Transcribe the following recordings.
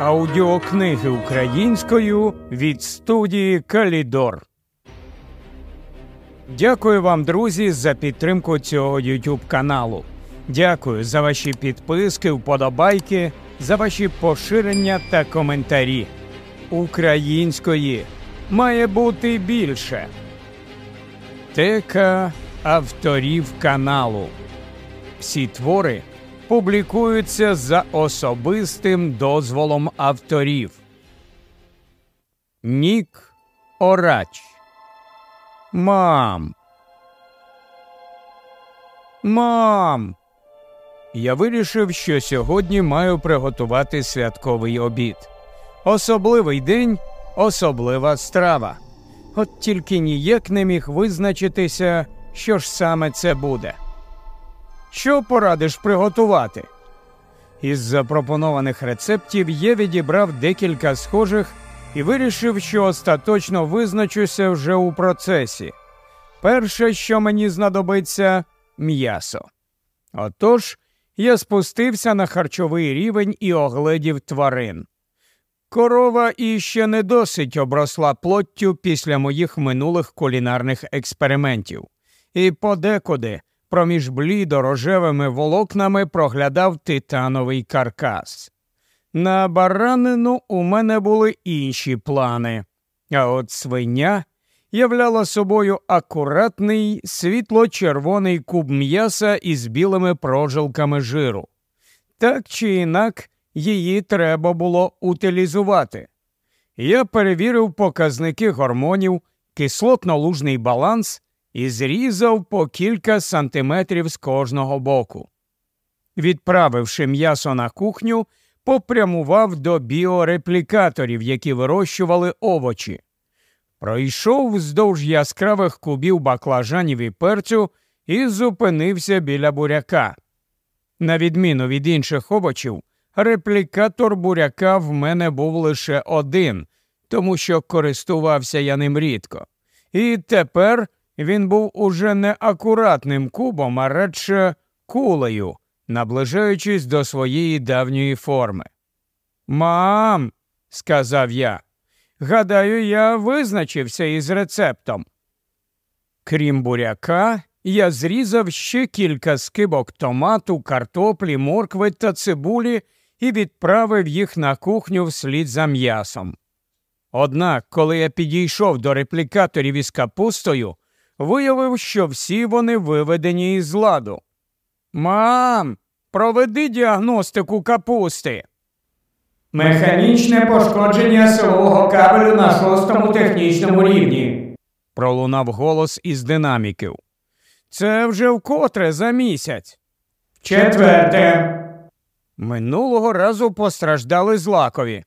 Аудіокниги українською від студії Калідор. Дякую вам, друзі, за підтримку цього YouTube каналу. Дякую за ваші підписки, вподобайки, за ваші поширення та коментарі. Української має бути більше. Тека авторів каналу. Всі твори публікуються за особистим дозволом авторів. НікОрач. Мам. Мам. Я вирішив, що сьогодні маю приготувати святковий обід. Особливий день, особлива страва. От тільки ніяк не міг визначитися, що ж саме це буде. Що порадиш приготувати? Із запропонованих рецептів я відібрав декілька схожих і вирішив, що остаточно визначуся вже у процесі. Перше, що мені знадобиться м'ясо. Отож, я спустився на харчовий рівень і огледів тварин. Корова іще не досить обросла плоттю після моїх минулих кулінарних експериментів, і подекуди проміж блідо рожевими волокнами проглядав титановий каркас. На баранину у мене були інші плани, а от свиня являла собою акуратний світло-червоний куб м'яса із білими прожилками жиру. Так чи інак її треба було утилізувати. Я перевірив показники гормонів, кислотно-лужний баланс і зрізав по кілька сантиметрів з кожного боку. Відправивши м'ясо на кухню, попрямував до біореплікаторів, які вирощували овочі. Пройшов вздовж яскравих кубів баклажанів і перцю і зупинився біля буряка. На відміну від інших овочів, реплікатор буряка в мене був лише один, тому що користувався я ним рідко. І тепер він був уже не акуратним кубом, а радше кулею, наближаючись до своєї давньої форми. Мам, сказав я, гадаю, я визначився із рецептом. Крім буряка, я зрізав ще кілька скибок томату, картоплі, моркви та цибулі і відправив їх на кухню вслід за м'ясом. Однак, коли я підійшов до реплікаторів із капустою, виявив, що всі вони виведені із ладу. Мам, проведи діагностику капусти. Механічне пошкодження силового кабелю на шостому технічному рівні. пролунав голос із динаміків. Це вже вкотре за місяць. Четверте. Минулого разу постраждали злакові.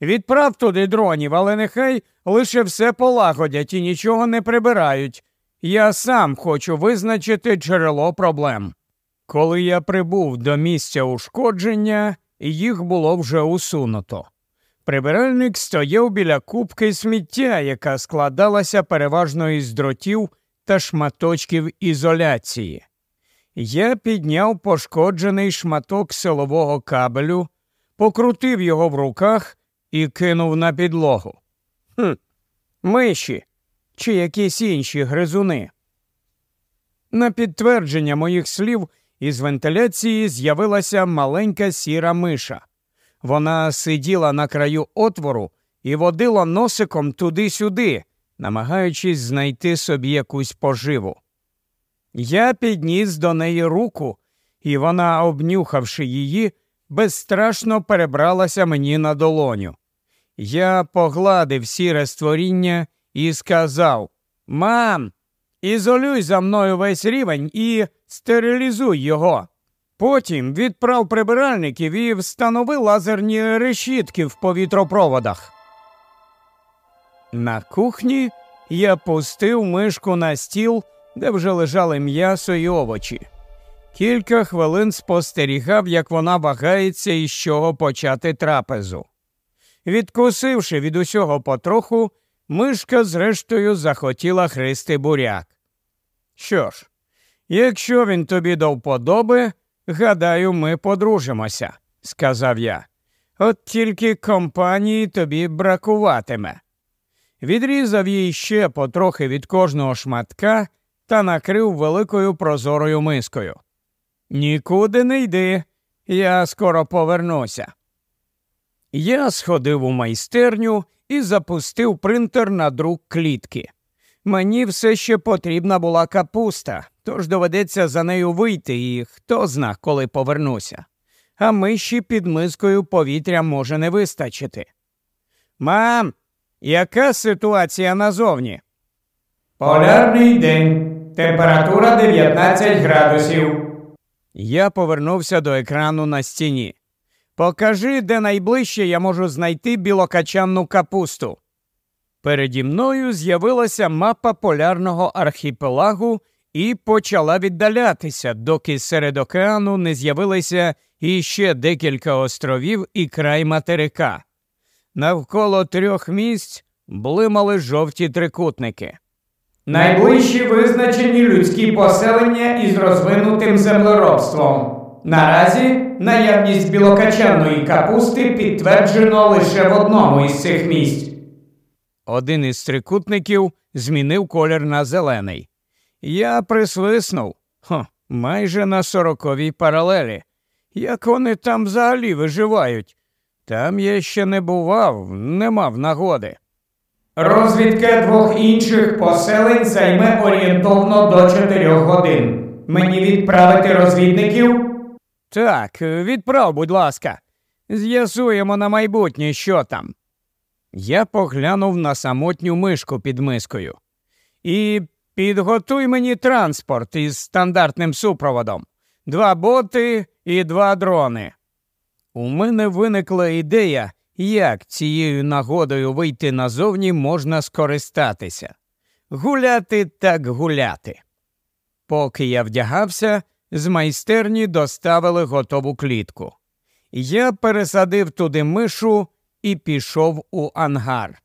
Відправ туди дронів, але нехай лише все полагодять і нічого не прибирають. Я сам хочу визначити джерело проблем. Коли я прибув до місця ушкодження, їх було вже усунуто. Прибиральник стояв біля кубки сміття, яка складалася переважно із дротів та шматочків ізоляції. Я підняв пошкоджений шматок силового кабелю, покрутив його в руках і кинув на підлогу. Хм, миші чи якісь інші гризуни. На підтвердження моїх слів із вентиляції з'явилася маленька сіра миша. Вона сиділа на краю отвору і водила носиком туди-сюди, намагаючись знайти собі якусь поживу. Я підніс до неї руку, і вона, обнюхавши її, безстрашно перебралася мені на долоню. Я погладив сіре створіння і сказав Мам, ізолюй за мною весь рівень і стерилізуй його. Потім відправ прибиральників і встанови лазерні решітки в повітропроводах. На кухні я пустив мишку на стіл, де вже лежали м'ясо і овочі. Кілька хвилин спостерігав, як вона вагається і з чого почати трапезу. Відкусивши від усього потроху, мишка зрештою захотіла христи буряк. Що ж, якщо він тобі до вподоби, гадаю, ми подружимося, сказав я. От тільки компанії тобі бракуватиме. Відрізав їй ще потрохи від кожного шматка та накрив великою прозорою мискою. Нікуди не йди, я скоро повернуся. Я сходив у майстерню і запустив принтер на друк клітки. Мені все ще потрібна була капуста, тож доведеться за нею вийти, і хто зна, коли повернуся. А миші під мискою повітря може не вистачити. Мам, яка ситуація назовні? Полярний день. Температура 19 градусів. Я повернувся до екрану на стіні. Покажи, де найближче я можу знайти білокачанну капусту. Переді мною з'явилася мапа полярного архіпелагу і почала віддалятися, доки серед океану не з'явилися іще декілька островів і край материка. Навколо трьох місць блимали жовті трикутники. Найближчі визначені людські поселення із розвинутим землеробством. Наразі наявність білокачанної капусти підтверджено лише в одному із цих місць. Один із трикутників змінив колір на зелений. Я присвиснув Хо, майже на сороковій паралелі. Як вони там взагалі виживають? Там я ще не бував, не мав нагоди. Розвідка двох інших поселень займе орієнтовно до 4 годин. Мені відправити розвідників? Так, відправ, будь ласка. З'ясуємо на майбутнє, що там. Я поглянув на самотню мишку під мискою. І підготуй мені транспорт із стандартним супроводом, два боти і два дрони. У мене виникла ідея, як цією нагодою вийти назовні можна скористатися. Гуляти так гуляти. Поки я вдягався, з майстерні доставили готову клітку. Я пересадив туди мишу і пішов у ангар.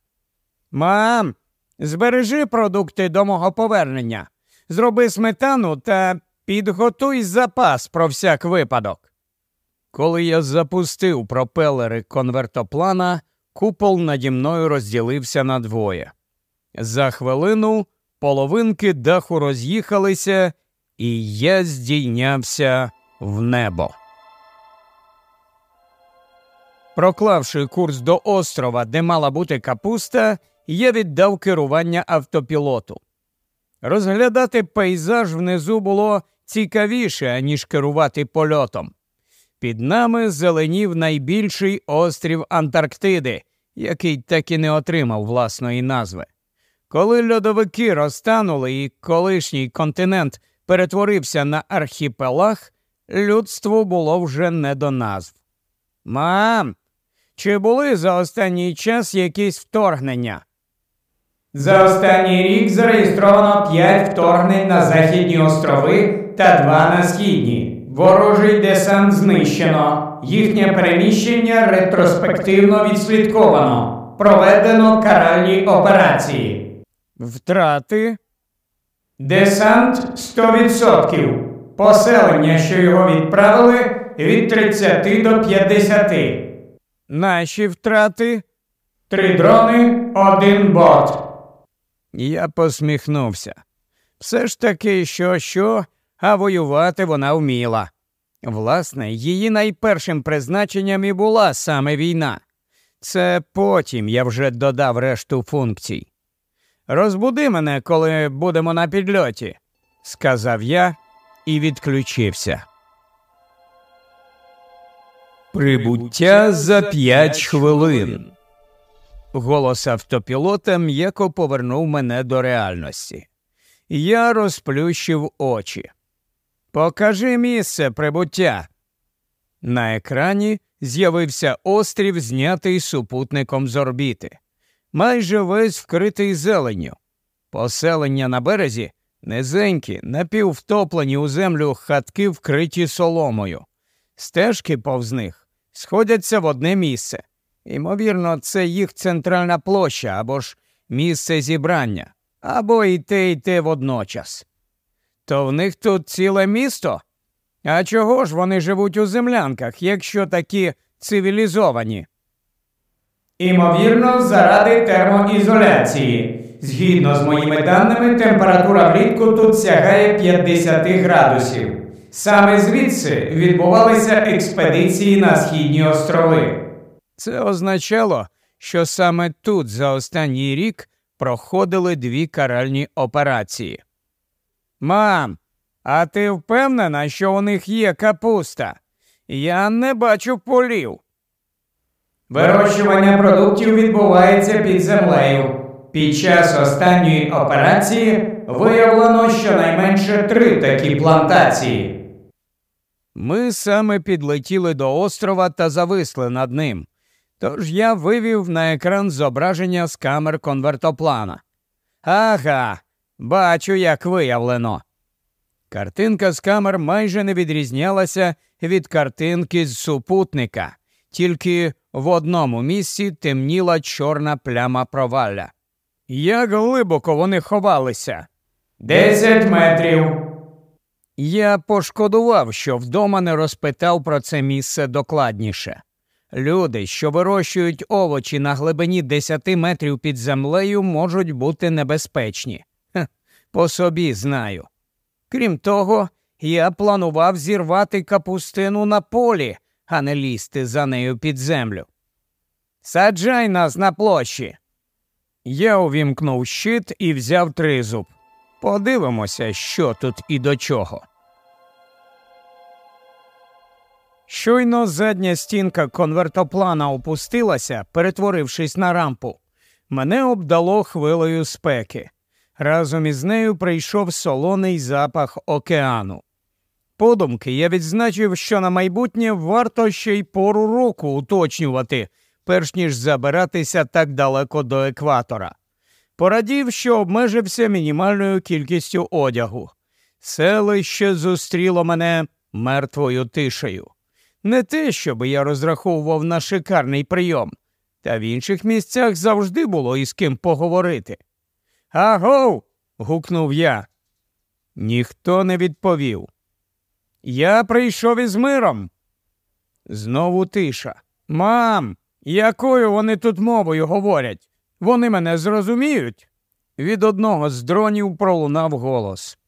Мам, збережи продукти до мого повернення, зроби сметану та підготуй запас про всяк випадок. Коли я запустив пропелери конвертоплана, купол наді мною розділився на двоє. За хвилину половинки даху роз'їхалися, і я здійнявся в небо. Проклавши курс до острова, де мала бути капуста, я віддав керування автопілоту. Розглядати пейзаж внизу було цікавіше, аніж керувати польотом. Під нами зеленів найбільший острів Антарктиди, який так і не отримав власної назви. Коли льодовики розтанули і колишній континент перетворився на архіпелаг, людству було вже не до назв. Мам, чи були за останній час якісь вторгнення? За останній рік зареєстровано 5 вторгнень на Західні острови та 2 на східні. Ворожий десант знищено. Їхнє переміщення ретроспективно відслідковано. Проведено каральні операції. Втрати? Десант 100%. Поселення, що його відправили, від 30 до 50. Наші втрати? Три дрони, один бот. Я посміхнувся. Все ж таки, що, що, а воювати вона вміла. Власне, її найпершим призначенням і була саме війна. Це потім я вже додав решту функцій. Розбуди мене, коли будемо на підльоті, сказав я і відключився. Прибуття за п'ять хвилин. Голос автопілота м'яко повернув мене до реальності. Я розплющив очі. Покажи місце прибуття. На екрані з'явився острів, знятий супутником з орбіти, майже весь вкритий зеленню. Поселення на березі низенькі, напіввтоплені у землю хатки, вкриті соломою. Стежки повз них сходяться в одне місце. Ймовірно, це їх центральна площа або ж місце зібрання, або і те, і те водночас. То в них тут ціле місто? А чого ж вони живуть у землянках, якщо такі цивілізовані. Імовірно, заради термоізоляції. Згідно з моїми даними, температура влітку тут сягає 50 градусів. Саме звідси відбувалися експедиції на східні острови. Це означало, що саме тут за останній рік проходили дві каральні операції. Мам, а ти впевнена, що у них є капуста? Я не бачу полів. Вирощування продуктів відбувається під землею. Під час останньої операції виявлено щонайменше три такі плантації. Ми саме підлетіли до острова та зависли над ним. Тож я вивів на екран зображення з камер конвертоплана. Ага, бачу, як виявлено. Картинка з камер майже не відрізнялася від картинки з супутника, тільки в одному місці темніла чорна пляма провалля. Як глибоко вони ховалися? Десять метрів. Я пошкодував, що вдома не розпитав про це місце докладніше. Люди, що вирощують овочі на глибині 10 метрів під землею, можуть бути небезпечні. Хех, по собі знаю. Крім того, я планував зірвати капустину на полі, а не лізти за нею під землю. Саджай нас на площі. Я увімкнув щит і взяв тризуб. Подивимося, що тут і до чого. Щойно задня стінка конвертоплана опустилася, перетворившись на рампу. Мене обдало хвилею спеки. Разом із нею прийшов солоний запах океану. Подумки я відзначив, що на майбутнє варто ще й пору року уточнювати, перш ніж забиратися так далеко до екватора. Порадів, що обмежився мінімальною кількістю одягу. Селище зустріло мене мертвою тишею. Не те, щоб я розраховував на шикарний прийом, та в інших місцях завжди було із ким поговорити. Агов. гукнув я. Ніхто не відповів. Я прийшов із миром. Знову тиша. Мам, якою вони тут мовою говорять? Вони мене зрозуміють. Від одного з дронів пролунав голос.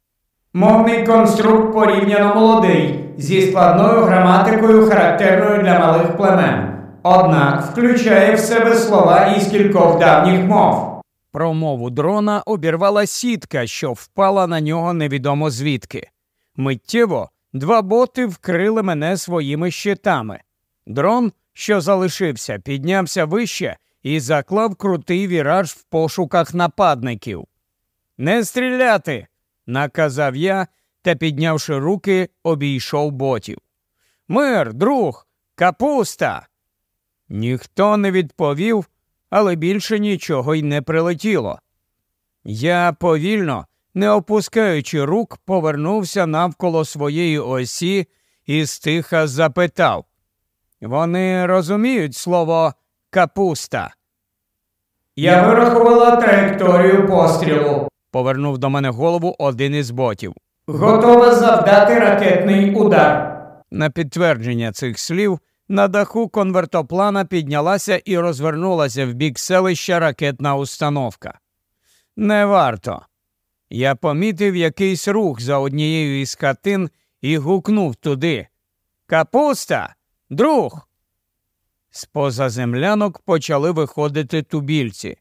Мовний конструкт порівняно молодий, зі складною граматикою, характерною для малих племен. Однак включає в себе слова із кількох давніх мов. Промову дрона обірвала сітка, що впала на нього невідомо звідки. Миттєво два боти вкрили мене своїми щитами. Дрон, що залишився, піднявся вище і заклав крутий віраж в пошуках нападників. Не стріляти! наказав я та, піднявши руки, обійшов ботів. Мир, друг, капуста. Ніхто не відповів, але більше нічого й не прилетіло. Я повільно, не опускаючи рук, повернувся навколо своєї осі і стиха запитав Вони розуміють слово капуста. Я вирахувала траєкторію пострілу. Повернув до мене голову один із ботів. Готова завдати ракетний удар. На підтвердження цих слів на даху конвертоплана піднялася і розвернулася в бік селища ракетна установка. Не варто. Я помітив якийсь рух за однією із хатин і гукнув туди. Капуста, друг. З поза землянок почали виходити тубільці.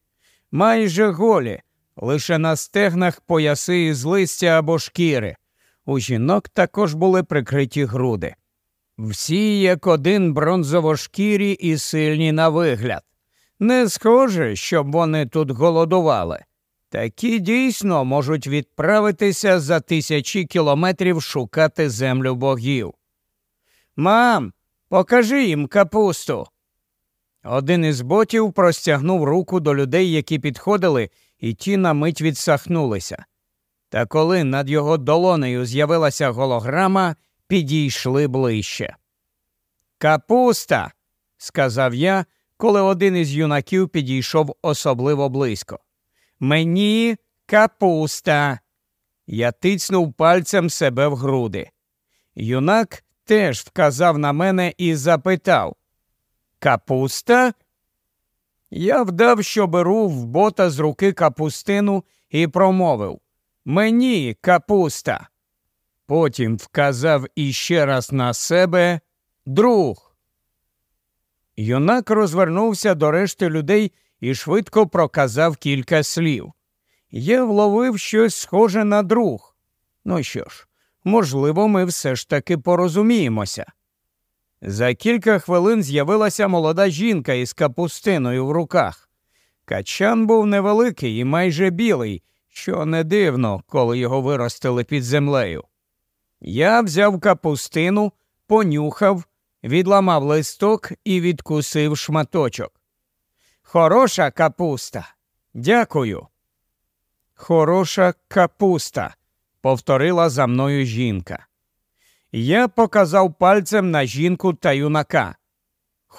Майже голі, лише на стегнах пояси із листя або шкіри. У жінок також були прикриті груди. Всі як один бронзовошкірі і сильні на вигляд. Не схоже, щоб вони тут голодували. Такі дійсно можуть відправитися за тисячі кілометрів шукати землю богів. Мам, покажи їм капусту. Один із ботів простягнув руку до людей, які підходили, і ті на мить відсахнулися. Та коли над його долонею з'явилася голограма, підійшли ближче. Капуста, сказав я, коли один із юнаків підійшов особливо близько. Мені капуста. Я тицнув пальцем себе в груди. Юнак теж вказав на мене і запитав Капуста? Я вдав, що беру в бота з руки капустину і промовив Мені капуста. Потім вказав іще раз на себе друг. Юнак розвернувся до решти людей і швидко проказав кілька слів. Я вловив щось схоже на друг. Ну що ж, можливо, ми все ж таки порозуміємося. За кілька хвилин з'явилася молода жінка із капустиною в руках. Качан був невеликий і майже білий, що не дивно, коли його виростили під землею. Я взяв капустину, понюхав, відламав листок і відкусив шматочок. Хороша капуста. Дякую. Хороша капуста, повторила за мною жінка. Я показав пальцем на жінку та юнака.